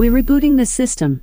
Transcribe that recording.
We're rebooting the system.